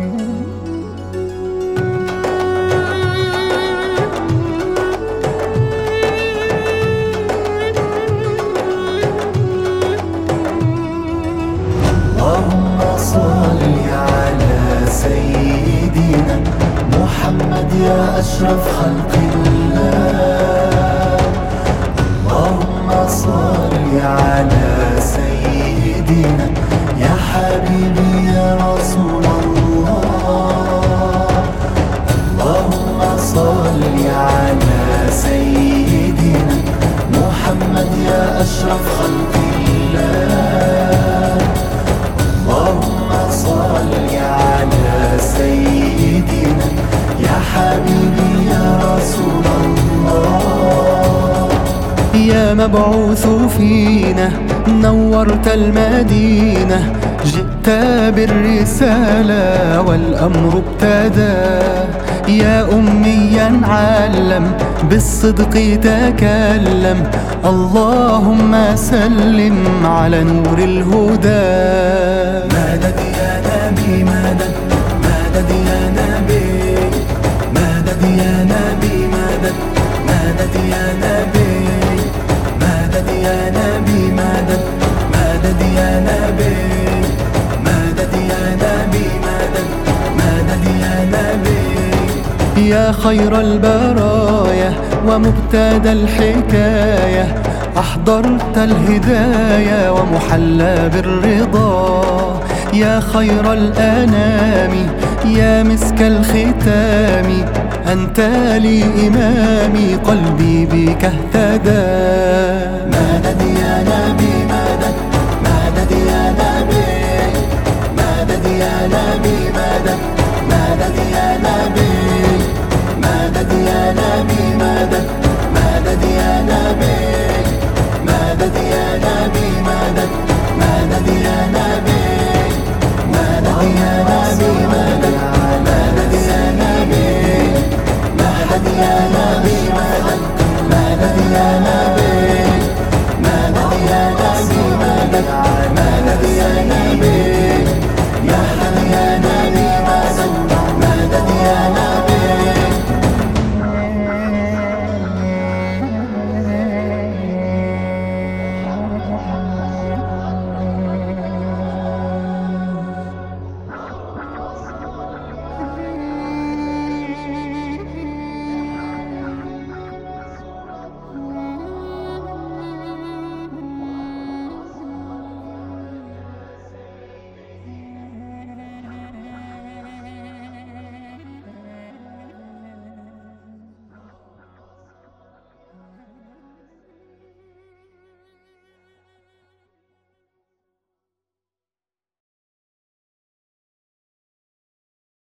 Mm-hmm. أشرف خلق الله. اللهم صل على سيدنا. يا حبيبي يا رسول الله. اللهم صل على سيدنا. محمد يا أشرف خلق رسول الله يا مبعوث فينا نورت المدينة. جئت بالرسالة والأمر ابتدى. يا أميا علم بالصدق تكلم. اللهم سلم على نور الهدى. مدد مدد يا نبي؟ مدد يا نبي؟ مدد مدد يا نبي؟ مدد يا نبي؟ مدد مدد يا نبي؟ يا خير البرايا ومبتدى الحكاية أحضرت الهداية ومحلى بالرضا. يا خير الأنام يا مسك الختام أنت لي إمامي قلبي بك اهتدى. مدد يا نبي مدد مدد يا نبي. مدد يا نبي مدد مدد يا نبي. ما نبي ما نبي هذا ما نبي.